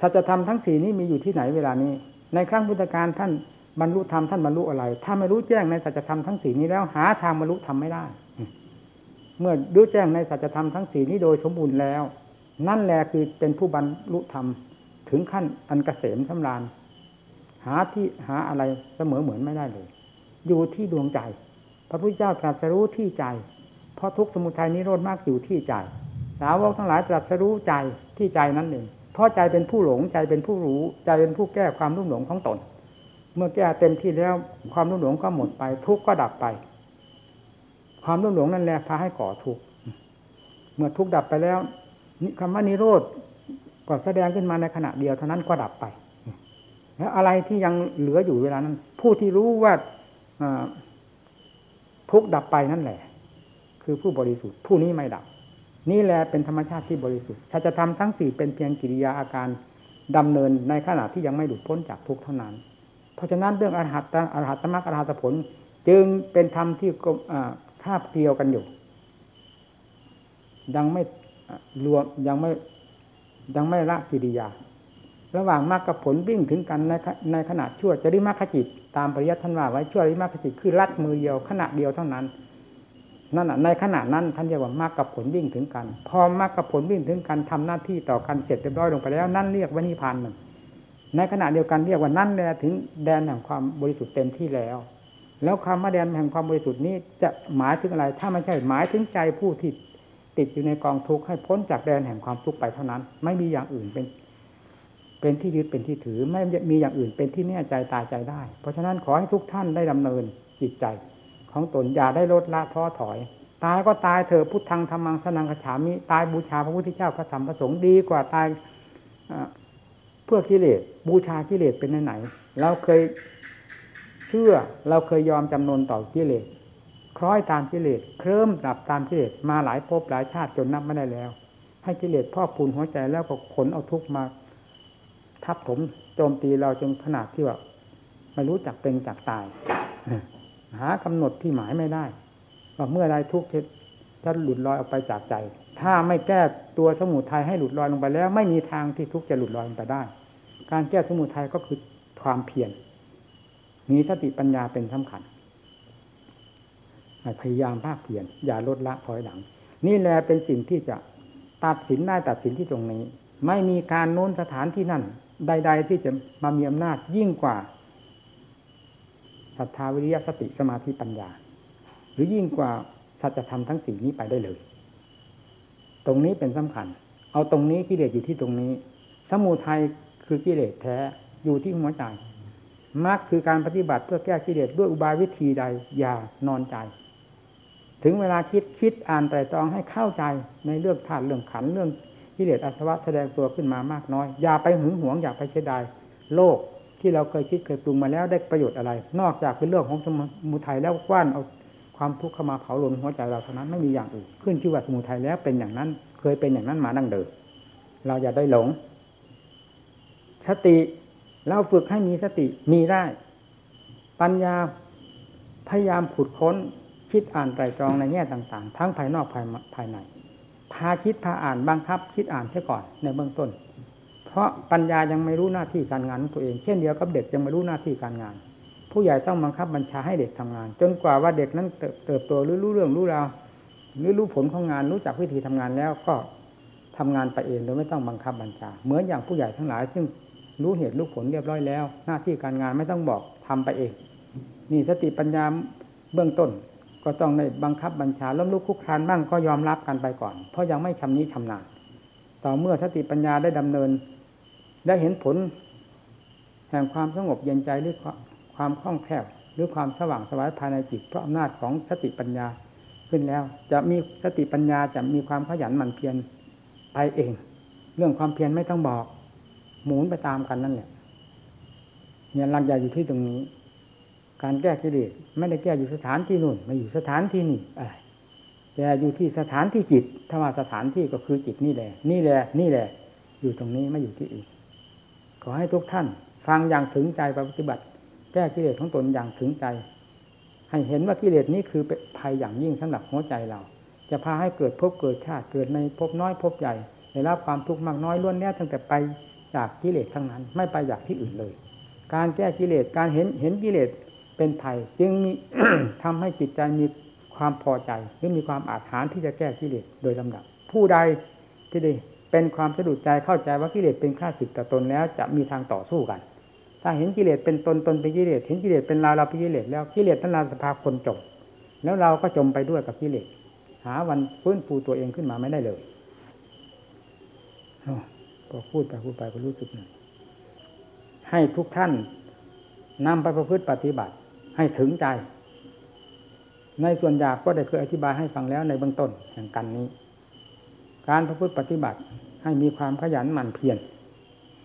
สัจธรรมทั้งสี่นี้มีอยู่ที่ไหนเวลานี้ ในครั้งพุทธกาลท่านบรรลุธรรมท่านบรรลุอะไร ถ้าไม่รู้แจ้งในสัจธรรมทั้งสี่นี้แล้วหาทางบรรลุธรรมไม่ได้ เมื่อรู้แจ้งในสัจธรรมทั้งสี่นี้โดยสมบูรณ์แล้ว นั่นแหละคือเป็นผู้บรรลุธรรมถึงขั้นอันกเกษมสำราญ หาที่หาอะไรเสมอเหมือนไม่ได้เลย อยู่ที่ดวงใจ พระพุทธเจ้าตรัสรู้ที่ใจ เพราะทุกสมุทัยนิโรธมากอยู่ที่ใจ สาวกทั้งหลายตรัสรู้ใจที่ใจนั้นเองเพราะใจเป็นผู้หลงใจเป็นผู้รู้ใจเป็นผู้แก้ความรุ่มหลงของตน เมื่อแก้เต็มที่แล้วความรุ่มหลงก็หมดไป ทุกข์ก็ดับไป ความรุ่มหลงนั่นแหละพาให้ก่อทุกข์เมื่อทุกข์ดับไปแล้วคำว่านิโรธก็แสดงขึ้นมาในขณะเดียวเท่านั้นก็ดับไป แล้วอะไรที่ยังเหลืออยู่เวลานั้น ผู้ที่รู้ว่าทุกข์ดับไปนั่นแหละ คือผู้บริสุทธิ์ผู้นี้ไม่ดับ นี่แหละเป็นธรรมชาติที่บริสุทธิ์ชาจะทำทั้งสี่เป็นเพียงกิริยาอาการดำเนินในขณะที่ยังไม่หลุดพ้นจากทุกข์เท่านั้น เพราะฉะนั้นเรื่องอรหัตอรหัตมรรคอรหัตผล จึงเป็นธรรมที่ คาบเกี่ยวกันอยู่ ยังไม่รวมยังไม่ยังไม่ละกิริยา ระหว่างมรรคกับผลวิ่งถึงกันในในขณะชั่วจะริมรรคจิต ตามปริยัติท่านว่าไว้ชั่วจริมรรคจิตคือลัดมือเดียวขณะเดียวเท่านั้นนั่นในขณะนั้นท่านเรียกว่ามรรคกับผลวิ่งถึงกัน พอมรรคกับผลวิ่งถึงกันทำหน้าที่ต่อกันเสร็จเรียบร้อยลงไปแล้ว นั่นเรียกว่านิพพานหนึ่งในขณะเดียวกันเรียกว่านั่นแหละถึงแดนแห่งความบริสุทธิ์เต็มที่แล้ว แล้วความาแดนแห่งความบริสุทธิ์นี้จะหมายถึงอะไร ถ้าไม่ใช่หมายถึงใจผู้ที่ติดอยู่ในกองทุกข์ให้พ้นจากแดนแห่งความทุกข์ไปเท่านั้น ไม่มีอย่างอื่นเป็น เป็นที่ยึดเป็นที่ถือ ไม่มีอย่างอื่นเป็นที่แน่ใจตายใจได้ เพราะฉะนั้นขอให้ทุกท่านได้ดำเนินจิตใจ ของตนอย่าได้ลดละท้อถอย ตายก็ตายเถอะพุทธังธรรมังสนังขฉามิตายบูชาพระพุทธเจ้าพระธรรมพระสงฆ์ดีกว่าตายเพื่อกิเลสบูชากิเลสเป็นไหนเราเคย เชื่อเราเคยยอมจำนนต่อกิเลสคล้อยตามกิเลสเคลิ้มดับตามกิเลสมาหลายภพหลายชาติจนนับไม่ได้แล้ว ให้กิเลสพ่อปูนหัวใจแล้วก็ขนเอาทุกมา ทับถมโจมตีเราจนขนาดที่ว่าไม่รู้จักเป็นจักตาย หากำหนดที่หมายไม่ได้ว่าเมื่อไรทุกข์จะหลุดลอยออกไปจากใจ ถ้าไม่แก้ตัวสมุทัยให้หลุดลอยลงไปแล้ว ไม่มีทางที่ทุกข์จะหลุดลอยลงไปได้ การแก้สมุทัยก็คือความเพียร มีสติปัญญาเป็นสำคัญพยายามภาคเพียรอย่าลดละถอยหลัง นี่แหละเป็นสิ่งที่จะตัดสินได้ตัดสินที่ตรงนี้ ไม่มีการโน้นสถานที่นั่น ใด ๆ ที่จะมามีอำนาจยิ่งกว่าศรัทธาวิริยสติสมาธิปัญญา หรือยิ่งกว่าสัจธรรมทั้งสี่นี้ไปได้เลย ตรงนี้เป็นสำคัญ เอาตรงนี้กิเลสอยู่ที่ตรงนี้ สมุทัยคือกิเลสแท้อยู่ที่หัวใจ มรรคคือการปฏิบัติเพื่อแก้กิเลสด้วยอุบายวิธีใด อย่านอนใจ ถึงเวลาคิดคิดอ่านไตรตรองให้เข้าใจในเรื่องธาตุเรื่องขันเรื่องกิเลสอาสวะแสดงตัวขึ้นมามากน้อย อย่าไปหึงหวงอย่าไปเสียดายโลกที่เราเคยคิดเคยปรุงมาแล้วได้ประโยชน์อะไร นอกจากเป็นเรื่องของสมุทัยแล้วกว้านเอาความทุกข์เข้ามาเผาลนหัวใจเราเท่านั้นไม่มีอย่างอื่นขึ้นชื่อว่าสมุทัยแล้วเป็นอย่างนั้น เคยเป็นอย่างนั้นมาดั้งเดิมเราอย่าได้หลงสติ เราฝึกให้มีสติมีได้ ปัญญาพยายามขุดค้นคิดอ่านไตรตรองในแง่ต่าง ๆ ทั้งภายนอกภายภายใน พาคิดพาอ่านบังคับ คิดอ่านเสียก่อนในเบื้องต้น เพราะปัญญายังไม่รู้หน้าที่การงานของตัวเอง เช่นเดียวกับเด็กยังไม่รู้หน้าที่การงาน ผู้ใหญ่ต้องบังคับบัญชาให้เด็กทำงาน จนกว่าว่าเด็กนั้นเติบโตหรือรู้เรื่องรู้ราวหรือรู้ผลของงานรู้จักวิธีทำงานแล้วก็ทำงานไปเองโดยไม่ต้องบังคับบัญชา เหมือนอย่างผู้ใหญ่ทั้งหลาย ซึ่ง รู้เหตุรู้ผลเรียบร้อยแล้ว หน้าที่การงานไม่ต้องบอกทำไปเอง นี่สติปัญญาเบื้องต้น ก็ต้องในบังคับบัญชาล้มลุกคุกคานบ้างก็ยอมรับกันไปก่อน เพราะยังไม่ชำนี้ชำนาญต่อเมื่อสติปัญญาได้ดำเนิน ได้เห็นผล แห่งความสงบเย็นใจหรือความคล่องแคล่วหรือความสว่างสวายภายในจิตเพราะอำนาจของสติปัญญาขึ้นแล้ว จะมีสติปัญญาจะมีความขยันหมั่นเพียรไปเอง เรื่องความเพียรไม่ต้องบอก หมุนไปตามกันนั่นแหละเนี่ยหลักใหญ่อยู่ที่ตรงนี้ การแก้กิเลสไม่ได้แก้อยู่สถานที่นู่นมาอยู่สถานที่นี่อะไรแก้อยู่ที่สถานที่จิต ถ้าว่าสถานที่ก็คือจิตนี่แหละ นี่แหละ นี่แหละ อยู่ตรงนี้ไม่อยู่ที่อื่นขอให้ทุกท่าน ฟังอย่างถึงใจปฏิบัติ แก้กิเลสของตนอย่างถึงใจ ให้เห็นว่ากิเลสนี้คือภัยอย่างยิ่งสำหรับหัวใจเรา จะพาให้เกิดภพเกิดชาติเกิดในภพน้อยภพใหญ่ได้รับความทุกข์มากน้อยล้วนแน่ตั้งแต่ไป จากกิเลสทั้งนั้น ไม่ไปจากที่อื่นเลย การแก้กิเลสการเห็นเห็นกิเลสเป็นภัยจึงมีทำให้จิตใจมีความพอใจหรือมีความอาถรรพ์ที่จะแก้กิเลสโดยลำดับ ผู้ใดที่ได้เป็นความสะดุดใจเข้าใจว่ากิเลสเป็นข้าศึกต่อตนแล้วจะมีทางต่อสู้กัน ถ้าเห็นกิเลสเป็นตนตนเป็นกิเลสเห็นกิเลสเป็นเราเราเป็นกิเลสแล้วกิเลสทั้งราสภาคนจมแล้วเราก็จมไปด้วยกับกิเลสหาวันฟื้นฟูตัวเองขึ้นมาไม่ได้เลย พอพูดไปพูดไปก็รู้สึกหนึ่งให้ทุกท่านนำไปประพฤติปฏิบัติ ให้ถึงใจ ในส่วนยากก็ได้เคยอธิบายให้ฟังแล้วในเบื้องต้นแห่งกันนี้ การประพฤติปฏิบัติให้มีความขยันหมั่นเพียร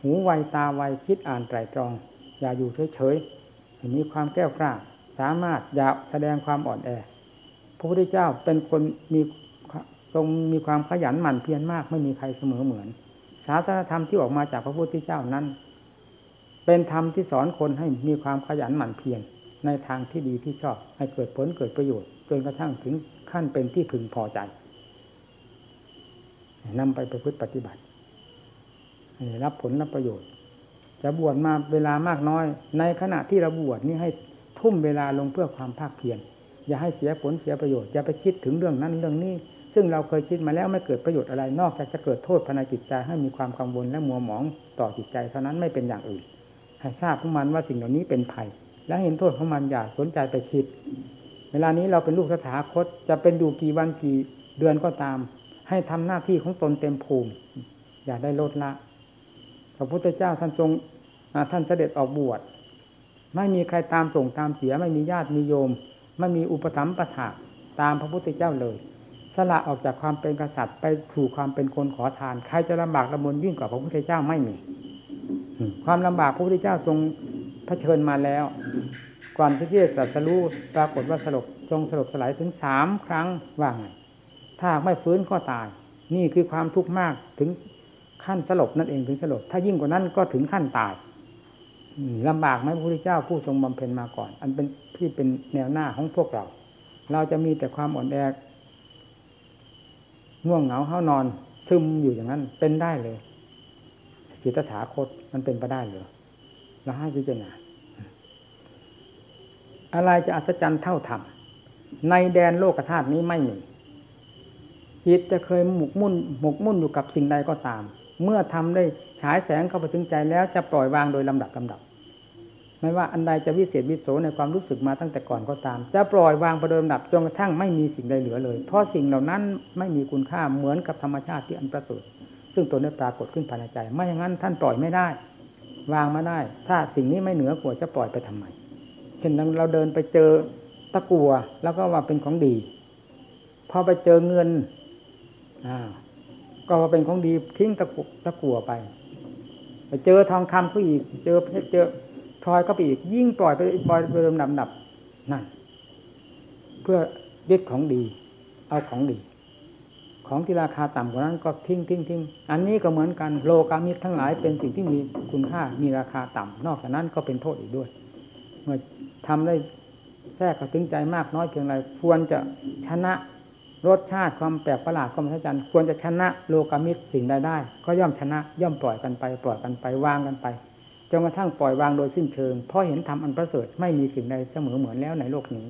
หูไวตาไวคิดอ่านไตรตรอง อย่าอยู่เฉยๆให้มีความแก้วกล้า สามารถอย่าแสดงความอ่อนแอพระพุทธเจ้าเป็นคนมีทรงมีความขยันหมั่นเพียรมาก ไม่มีใครเสมอเหมือน ศาสนธรรมที่ออกมาจากพระพุทธเจ้านั้น เป็นธรรมที่สอนคนให้มีความขยันหมั่นเพียรในทางที่ดีที่ชอบ ให้เกิดผลเกิดประโยชน์จนกระทั่งถึงขั้นเป็นที่พึงพอใจนำไปประพฤติปฏิบัติรับผลรับประโยชน์ จะบวชมาเวลามากน้อย ในขณะที่เราบวชนี่ให้ทุ่มเวลาลงเพื่อความภาคเพียรอย่าให้เสียผลเสียประโยชน์อย่าไปคิดถึงเรื่องนั้นเรื่องนี้ ซึ่งเราเคยคิดมาแล้วไม่เกิดประโยชน์อะไรนอกจากจะเกิดโทษภายในจิตใจให้มีความกังวลและมัวหมองต่อจิตใจเท่านั้นไม่เป็นอย่างอื่นให้ทราบของมันว่าสิ่งเหล่านี้เป็นภัย และเห็นโทษของมันอย่าสนใจไปคิด เวลานี้เราเป็นลูกสถาคตจะเป็นอยู่กี่วันกี่เดือนก็ตาม ให้ทำหน้าที่ของตนเต็มภูมิ อย่าได้ลดละพระพุทธเจ้าท่านทรงท่านเสด็จออกบวชไม่มีใครตามส่งตามเสียไม่มีญาติมีโยม ไม่มีอุปถัมภ์ประถาตามพระพุทธเจ้าเลย สละออกจากความเป็นกษัตริย์ ไปสู่ความเป็นคนขอทาน ใครจะลำบากลำบนยิ่งกว่าพระพุทธเจ้าไม่มีความลำบากพระพุทธเจ้าทรงเผชิญมาแล้ว ก่อนที่จะตรัสรู้ปรากฏว่าสลบทรงสลบสลายถึงสามครั้งว่าไงถ้าไม่ฟื้นก็ตาย นี่คือความทุกข์มากถึงขั้นสลบนั่นเองถึงสลบ ถ้ายิ่งกว่านั้นก็ถึงขั้นตายลำบากไหมพระพุทธเจ้าผู้ทรงบำเพ็ญมาก่อน อันเป็นที่เป็นแนวหน้าของพวกเรา เราจะมีแต่ความอ่อนแอ ง่วงเหงาเฮานอน ซึมอยู่อย่างนั้น เป็นได้เลยจิตถาคตมันเป็นไปได้เหรอเราให้พิจารณาอะไรจะอัศจรรย์เท่าธรรมในแดนโลกธาตุนี้ไม่มีจิตจะเคยหมกมุ่นหมกมุ่นอยู่กับสิ่งใดก็ตาม เมื่อทำได้ฉายแสงเข้าไปถึงใจแล้วจะปล่อยวางโดยลำดับลาดับ ไม่ว่าอันใดจะวิเศษวิโสในความรู้สึกมาตั้งแต่ก่อนก็ตาม จะปล่อยวางไปโดยลำดับจนกระทั่งไม่มีสิ่งใดเหลือเลย เพราะสิ่งเหล่านั้นไม่มีคุณค่าเหมือนกับธรรมชาติที่อันประเสริฐซึ่งตัวนี้ปรากฏขึ้นภายในใจ ไม่อย่างนั้นท่านปล่อยไม่ได้ วางมาได้ ถ้าสิ่งนี้ไม่เหนือกว่าจะปล่อยไปทำไมเช่นเราเดินไปเจอตะกัวแล้วก็ว่าเป็นของดีพอไปเจอเงินอ่าก็ว่าเป็นของดีทิ้งตะกุตะกัวไปไปเจอทองคำก็อีก เจอเพชรเจอ พลอยก็ไปอีกยิ่งปล่อยไปปล่อยไปเริ่มดับดับนั่นเพื่อยึดของดี เอาของดี ของที่ราคาต่ำกว่านั้นก็ทิ้งทิ้งทิ้งอันนี้ก็เหมือนกันโลกามิตรทั้งหลายเป็นสิ่งที่มีคุณค่ามีราคาต่ำนอกจากนั้นก็เป็นโทษอีกด้วย เมื่อทำได้แทรกกระถึงใจมากน้อยเพียงไรควรจะชนะรสชาติความแปลกประหลาดความมหัศจรรย์ควรจะชนะโลกามิตรสิ่งใดได้ ก็ย่อมชนะย่อมปล่อยกันไป ปล่อยกันไปวางกันไป จนกระทั่งปล่อยวางโดยสิ้นเชิง เพราะเห็นธรรมอันประเสริฐไม่มีสิ่งใดเสมอเหมือนแล้วในโลกนี้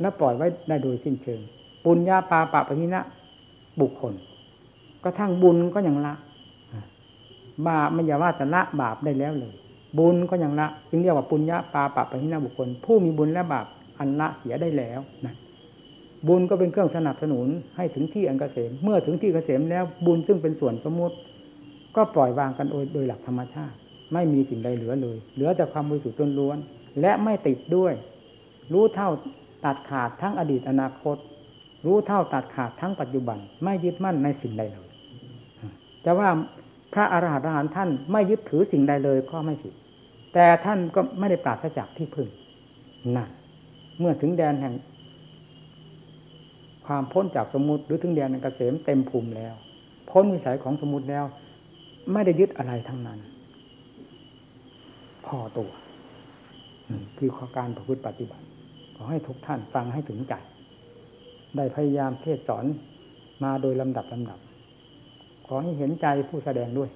แล้วปล่อยไว้ได้โดยสิ้นเชิง ปุญญาปาปะปะนินะบุคคลก็ทั้งบุญก็ยังละ บาปไม่อย่าว่าแต่ละบาปได้แล้วเลย บุญก็ยังละจึงเรียกว่าปุญญาปาปะปะนินะบุคคล ผู้มีบุญและบาปอันละเสียได้แล้วนะบุญก็เป็นเครื่องสนับสนุนให้ถึงที่อันเกษม เมื่อถึงที่เกษมแล้วบุญซึ่งเป็นส่วนสมมติ ก็ปล่อยวางกันโดยหลักธรรมชาติ ไม่มีสิ่งใดเหลือเลย เหลือแต่ความบริสุทธิ์ล้วนและไม่ติดด้วย รู้เท่าตัดขาดทั้งอดีตอนาคต รู้เท่าตัดขาดทั้งปัจจุบัน ไม่ยึดมั่นในสิ่งใดเลยจะว่าพระอรหันต์ท่านไม่ยึดถือสิ่งใดเลยก็ไม่ผิด แต่ท่านก็ไม่ได้ปราศจากที่พึ่งนั่นเมื่อถึงแดนแห่ง ความพ้นจากสมุติหรือถึงแดนแห่งเกษมเต็มภูมิแล้ว พ้นวิสัยของสมุติแล้ว ไม่ได้ยึดอะไรทั้งนั้น พอตัวคือข้อการประพฤติปฏิบัติ ขอให้ทุกท่านฟังให้ถึงใจ ได้พยายามเทศสอนมาโดยลำดับลำดับ ขอให้เห็นใจผู้แสดงด้วย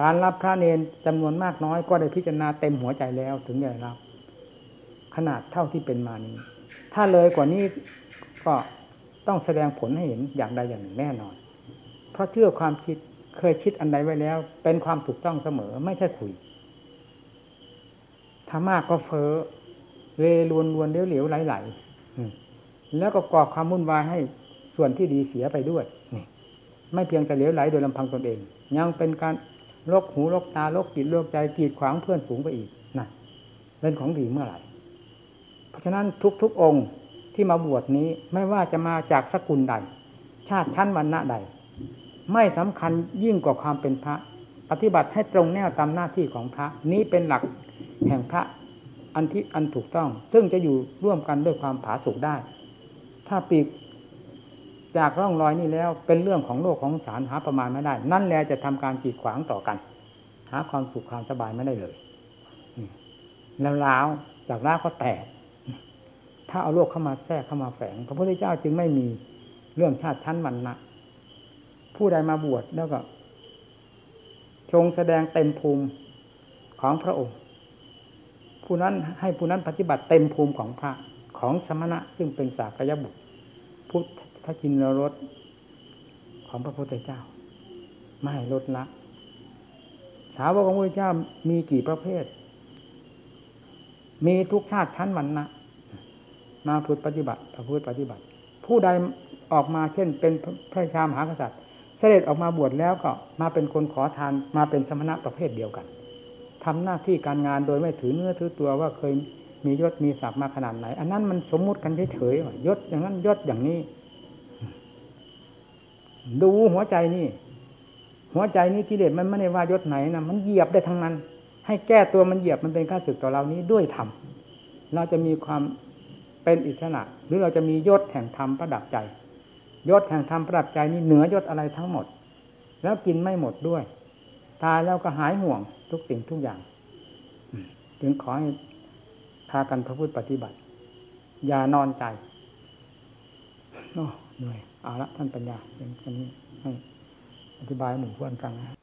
การรับพระเนนจำนวนมากน้อยก็ได้พิจารณาเต็มหัวใจแล้วถึงจะรับ ขนาดเท่าที่เป็นมานี้ ถ้าเลยกว่านี้ก็ต้องแสดงผลให้เห็นอย่างใดอย่างหนึ่งแน่นอน เพราะเชื่อความคิด เคยคิดอันใดไว้แล้ว เป็นความถูกต้องเสมอไม่ใช่คุยถ้ามากก็เฟ้อเวลวนลวนเลี้ยวเหลวไหลไหลแล้วก็ก่อความวุ่นวายให้ส่วนที่ดีเสียไปด้วยนี่ไม่เพียงแต่เหลวไหลโดยลำพังตนเอง ยังเป็นการลกหูลกตาลกจิตลกใจกีดขวางเพื่อนฝูงไปอีกนั่นเป็นของดีเมื่อไหร่เพราะฉะนั้นทุกๆองค์ที่มาบวชนี้ไม่ว่าจะมาจากสกุลใด ชาติชั้นวรรณะใด ไม่สำคัญยิ่งกว่าความเป็นพระ ปฏิบัติให้ตรงแนวตามหน้าที่ของพระ นี้เป็นหลักแห่งพระอันที่อันถูกต้อง ซึ่งจะอยู่ร่วมกันด้วยความผาสุกได้ ถ้าปีกจากร่องรอยนี้แล้ว เป็นเรื่องของโลกของสารหาประมาณไม่ได้ นั่นแหละจะทำการกีดขวางต่อกัน หาความสุขความสบายไม่ได้เลยแล้วล้าวจากล้าก็แตกถ้าเอาโลกเข้ามาแทรกเข้ามาแฝง พระพุทธเจ้าจึงไม่มีเรื่องชาติชั้นวรรณะ ผู้ใดมาบวชแล้วก็ทรงแสดงเต็มภูมิของพระองค์ ผู้นั้นให้ผู้นั้นปฏิบัติเต็มภูมิของพระของสมณะซึ่งเป็นสากยบุตร พุทธจินรสของพระพุทธเจ้า ไม่ลดละสาวกของพระพุทธเจ้ามีกี่ประเภท มีทุกชาติชั้นวรรณะมาพุทธปฏิบัติพระพุทธปฏิบัติ ผู้ใดออกมาเช่นเป็นพระชามหากษัตริย์ เสด็จออกมาบวชแล้วก็มาเป็นคนขอทานมาเป็นสมณะประเภทเดียวกันทำหน้าที่การงานโดยไม่ถือเนื้อถือตัวว่าเคยมียศมีศักดิ์มาขนาดไหน อันนั้นมันสมมุติกันเฉยๆยศอย่างนั้นยศอย่างนี้ ดูหัวใจนี่ หัวใจนี้กิเลสมันไม่ได้ว่ายศไหนนะมันเหยียบได้ทั้งนั้น ให้แก้ตัวมันเหยียบมันเป็นข้าศึกต่อเรานี้ด้วยธรรมเราจะมีความเป็นอิสระหรือเราจะมียศแห่งธรรมประดับใจ ยศแห่งธรรมประดับใจนี้เหนือยศอะไรทั้งหมด แล้วกินไม่หมดด้วย ตายแล้วก็หายห่วงทุกสิ่งทุกอย่างจึงขอให้พากันพระพุทธปฏิบัติ อย่านอนใจโอ้เหนื่อยเอาละท่านปัญญาเป็นคนนี้ให้อธิบายหมู่เพื่อนฟังนะ